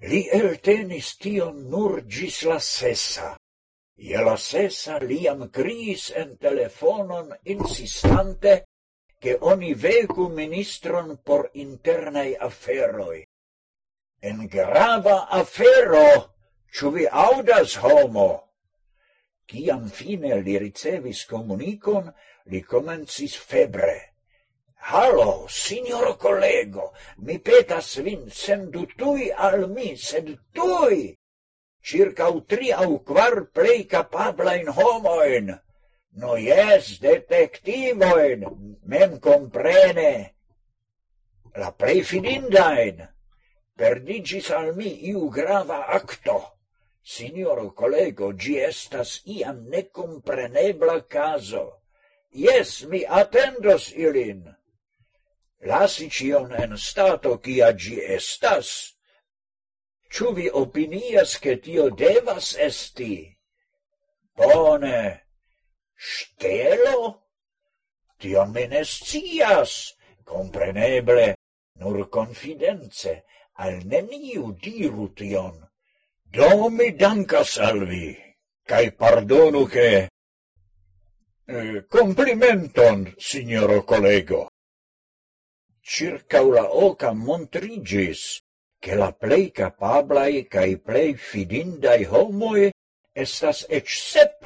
Li eltenis tion nur gis la sesa. Ie la sesa li jam en telefonon insistante che oni vecu ministron por internai afferoi. En grava afero, ciu vi audas, homo? Ciam fine li ricevis comunicon, li comencis febre. Hallo, signor collego, mi petas vin sendu tui al mi, sed tui! Circau tri au quar plei capablain homoin. No jes, detectivoin, mem comprene. La plei fidindain. Perdigis al mi iu grava acto. Signor collego, gi estas iam necomprenebla caso. Yes, mi attendos ilin lasi cion en stato cia gi estas. Ču vi opinias che tio devas esti? Bone. Stelo? Tio mi ne scias, compreneble, nur confidence, al neniu diru tion. Do mi dankas al vi, cae pardonu che... Eh, complimenton, signoro collego circa la oca montrigis, che la plei capablai cae plei fidindai homoi estas ec sep,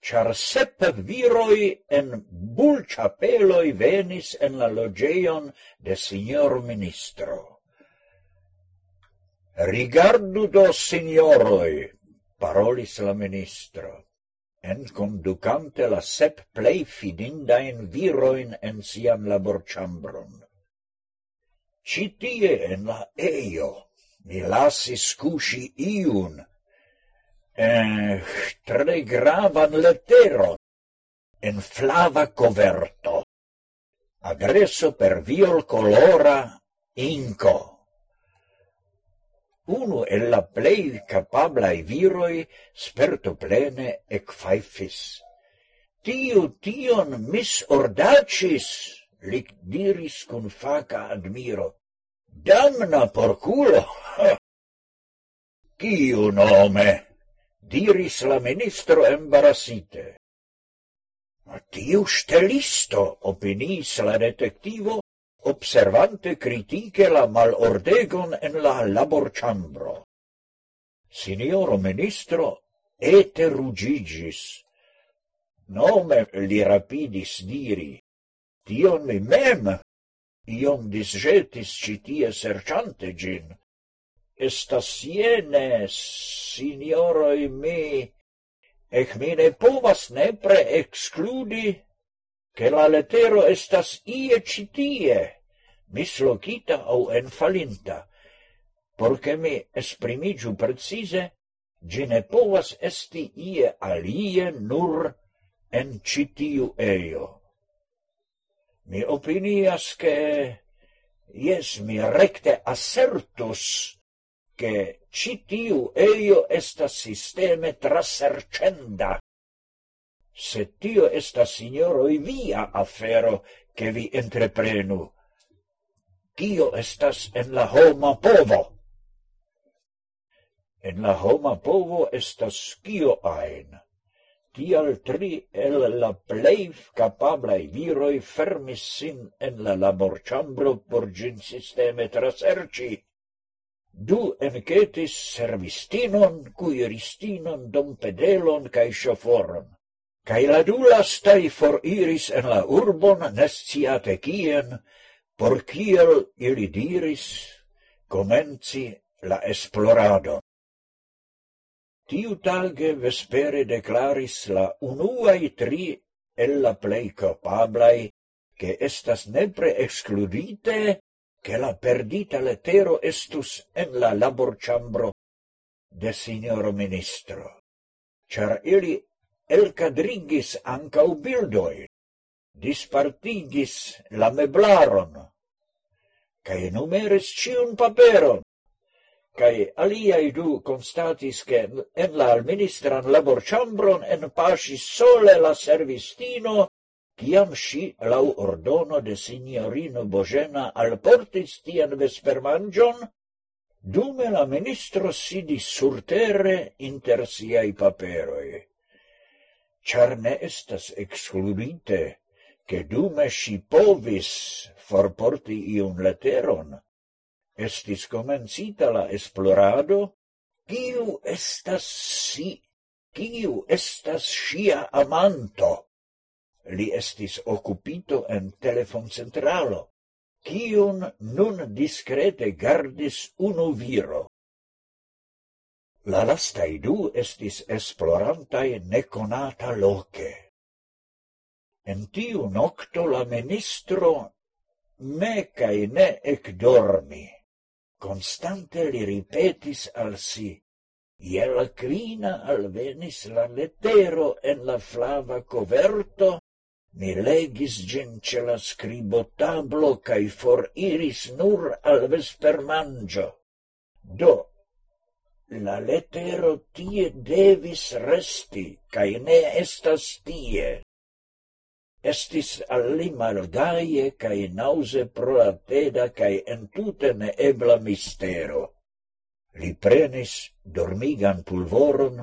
char sep viroi en bulciapeloi venis en la logeion de signor ministro. Rigardu do, signoroi, parolis la ministro en conducante la sep plei fidindain viroin en sian laborchambron. Citie en la eio mi lasis cusi iun, eh, tre gravan letteron, en flava coverto, agresso per viol colora inco uno el la plei capablai viroi sperto plene ec faifis. Tiu tion misordacis, lic diris con faca admiro. Damna porculo! Ciu nome? diris la ministro embarasite. Ma tiu stelisto, opinis la detectivo, observante critique la malordegon en la laborchambro. Signoro ministro ete rugigis. Nome li rapidis diri, tion mi mem iom disgetis citie serciante gin. Estas jene, signoroi mi, ec mi ne povas nepre excludi, che la lettero estas ie citie mislocita au enfalinta, porque mi esprimigiu precise, gi ne povas esti ie alie nur en citiu eio. Mi opinias che, yes, mi recte assertus, che citiu eio estas sisteme trasercenda. Se tio estas, signoroi, via afero, che vi entreprenu, Tio estas en la homa povo. En la homa povo estas kio ain. Tial tri el la plei capablai viroi fermis sin en la laborciambro por gin sisteme traserci. Du encetis servistinon, cuiristinon, dompedelon cae shoforon. Cae la du lastai foriris en la urbon nesciate cien, por kiel ili diris comenci la esplorado. Tiu talge vespere declaris la unuai tri el la plei capablai che estas nepre excludite che la perdita lettero estus en la laborciambro de signor ministro, char ili elcadrigis anca bildoi, dispartigis la meblaron, cae numeris ciun paperon, cae aliai du constatis che en la administran laborciambron en pasis sole la servistino, ciam si lau ordono de signorino Bogena al portis tian vespermangion, dume la ministro sidis surtere inter siai paperoi. Char ne estas excludite che dume si povis forporti iun leteron, estis comencita la esplorado, kiu estas si, kiu estas sia amanto. Li estis occupito en telefoncentralo, kiun nun discrete gardis unu viro. La lastai du estis esplorantai neconata loce En tiu nocto la ministro me cae ne ecdormi. Constante li ripetis al si, iel crina alvenis la lettero en la flava coverto, mi legis gin ce la scribotablo cae foriris nur al vespermangio. Do, la lettero tie devis resti, cae ne estas tie. Estis al li malgaie cae nause pro la teda cae entute neebla mistero. Li prenis dormigan pulvoron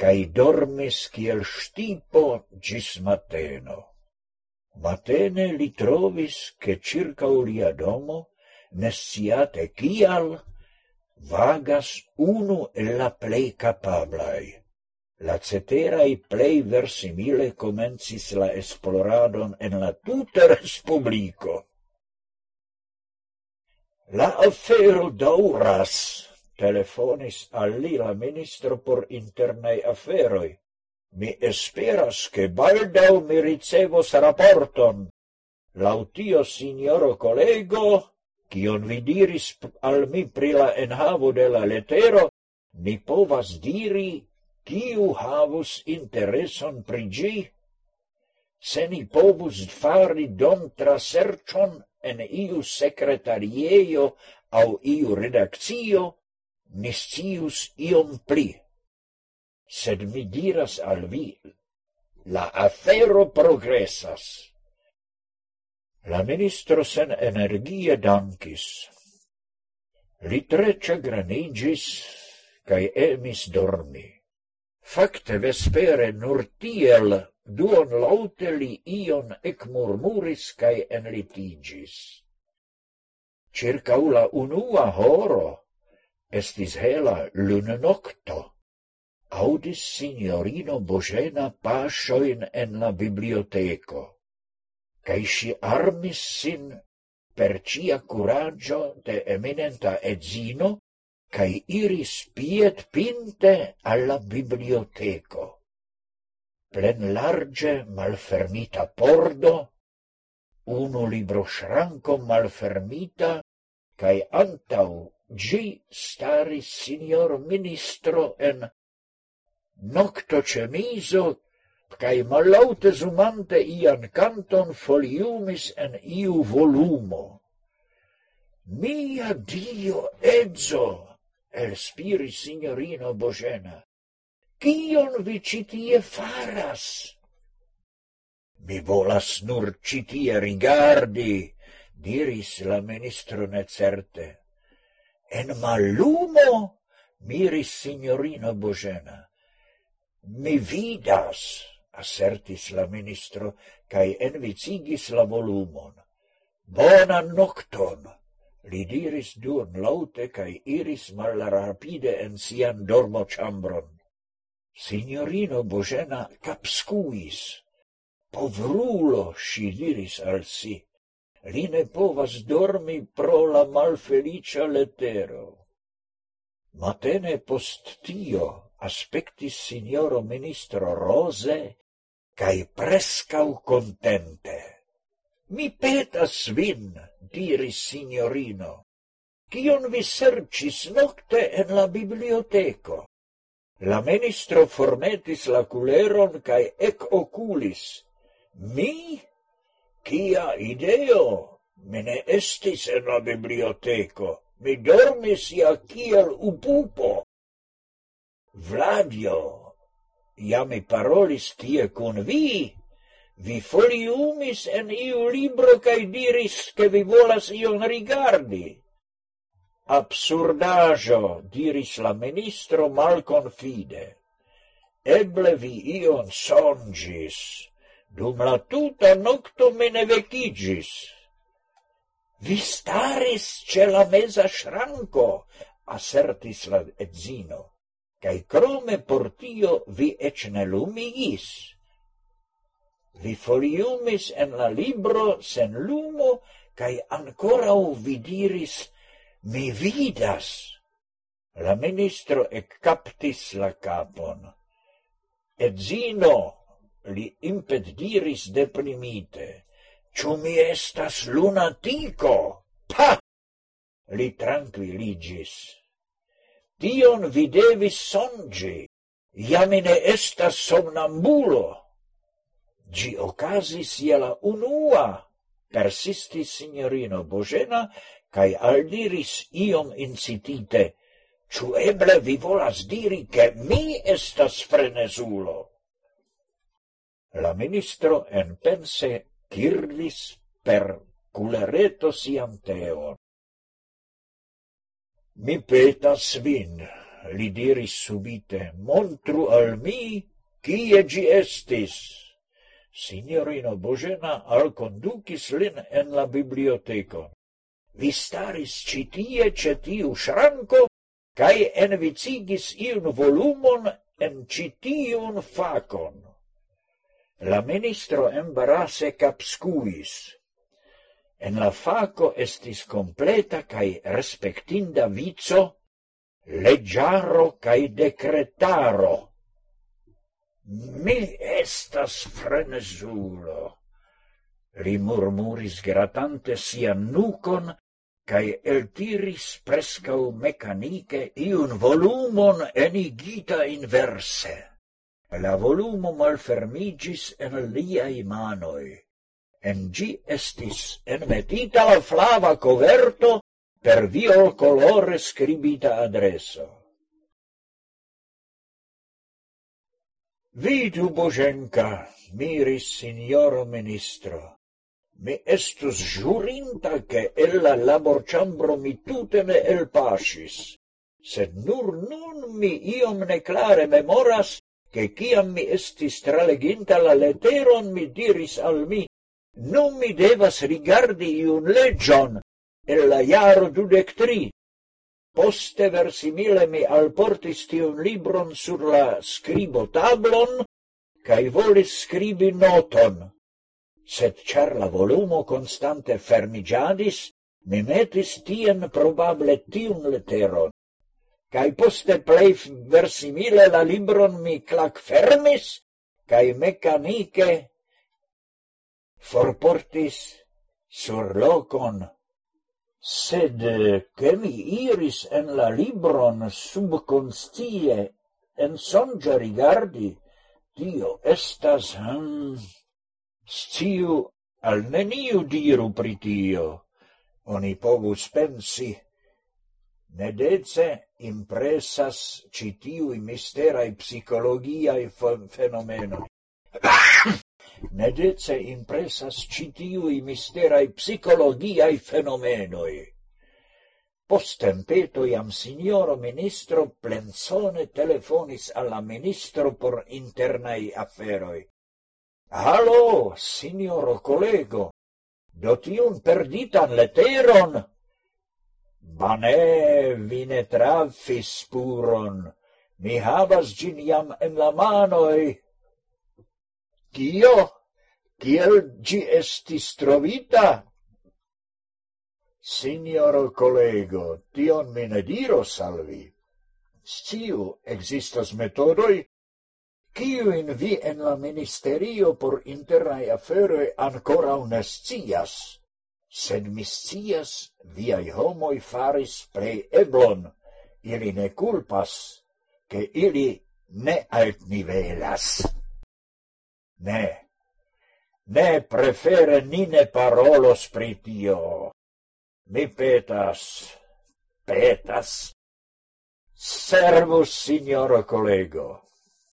cae dormis kiel stipo gis mateno. Matene li trovis che circa ulia domo, nessiate cial, vagas unu e la plei capablai La ceterae plei versimile comencis la esploradon en la tuta respublico. La affero dauras, telefonis al li la ministro por internai afferoi. Mi esperas che baldau mi ricevos raporton. Lautio, signoro collego, cion vi diris al mi pri la enhavo de la letero, mi povas diri Ciu havus intereson pri ĝi, se ni povus fari dom trasercion en iu sekretariejo au iu redakcio, niscius iom pli. Sed mi diras al vi, la afero progressas. La ministro sen energie dankis. Li trece granigis, cae emis dormi. Fakte vespere nur tiel duon laute li ion ecmurmuris cae enlitigis. Circau la unua horo estis hela lunenocto. Audis signorino Bogena pasioin en la biblioteko, cae si armis sin per cia curaggio de eminenta edzino cae iris piet pinte alla biblioteco. Plen large malfermita pordo, unu libro shranco malfermita, cae antau gi staris signor ministro en nocto cemiso, cae malaute sumante ian canton foliumis en iu volumo. Mia Dio, Ezzo! elspiris signorino Bogena. Kion vi citie faras? Mi volas nur citie rigardi, diris la ministro necerte. En malumo miris signorino Bogena. Mi vidas, assertis la ministro, cae envicigis la volumon. Bonan nocton! Li diris duon laute cae iris malrapide en sian dormo chambron. Signorino Bogena capscuis. Povrulo, si diris al si, li ne povas dormi pro la malfelicia letero. Matene post tio aspectis signoro ministro rose cae prescau contente. Mi petas vin, diris signorino, Cion vi sercis nocte en la biblioteco. La ministro formetis la culeron cae ec oculis. Mi? Kia ideo? Mene ne estis en la biblioteco. Mi dormis ja kiel upupo. Vladio, ja mi parolis tie kun vi, Vi foliumis en iu libro cae diris, che vi volas ion rigardi. Absurdajo, diris la ministro malconfide. Eble vi ion songis, Dum la tuta nocto me ne vecigis. Vi staris ce la meza shranco, assertis la edzino, cae crome portio vi ec ne lumigis vi foliumis en la libro sen lumo, cae ancorau vidiris, mi vidas. La ministro eccaptis la capon. Et zino, li imped diris deprimite, ciu mi estas lunatico? Pa! Li tranquilligis. Tion vi devis songi, ja estas somnambulo. Gi ocasis je la unua, persistis signorino Bogena, cae aldiris iom incitite, ciu eble vi volas diri, che mi estas frenesulo. La ministro en pense kirlis per culereto siam teon. Mi petas vin, li diris subite, montru al mi, kie gi estis? Signorino Bogena al conducis lin en la biblioteco. Vi staris citie ce tiu šranko, cae envicigis iun volumon en citiun facon. La ministro embarase capscuis. En la faco estis completa cae respectinda vizo, leggiaro cae decretaro, Mi estas frenezulo, li murmuris gratante sia nucon, cae eltiris prescau mecanice iun volumon enigita inverse. La volumo malfermigis en liai manoi. En gi estis enmetita flava coverto per viol colore scribita adreso. Vidu, Boženka, miris signoro ministro, mi estus jurinta che el la laborciambro mi tute ne elpasis, sed nur nun mi iom neclare memoras che ciam mi estis traleginta la leteron mi diris al mi, non mi devas rigardi iun legion el la jaro dudec tri, Poste versimile mi alportis tiun libron sur la scribo tablon, cae volis scribi noton. Sed char la volumo constante fermigiadis, mi metis tien probable tiun letteron. Cae poste plei versimile la libron mi clac fermis, cae mecanice forportis sur locon Sed eh, che mi iris en la libron subconscie, en sonja rigardi, dio estas hm sciu al neniu diru pritio, oni povus pensi, nedece impressas citiui misterai psicologiae fenomenoi medece impresas citiui misterai psicologiai fenomenoi. Postempeto iam signoro ministro plenzone telefonis alla ministro por internai afferoi. Halo, signoro collego, do tiun perditan leteron? Bane, vi ne trafis puron, mi havas gin iam en la manoi, Cio? Ciel gi estis trovita? Signoro collego, tion mi ne diros al vi. Sciu, existas metodoi, kiuin vi en la ministerio por internai aferoi ancora ne scias, sed mi scias, viai homoi faris pre eblon, ili ne culpas, che ili ne altnivelas. Ne, ne prefere ni ne parolos pritio. Mi petas, petas. Servus, signoro collego.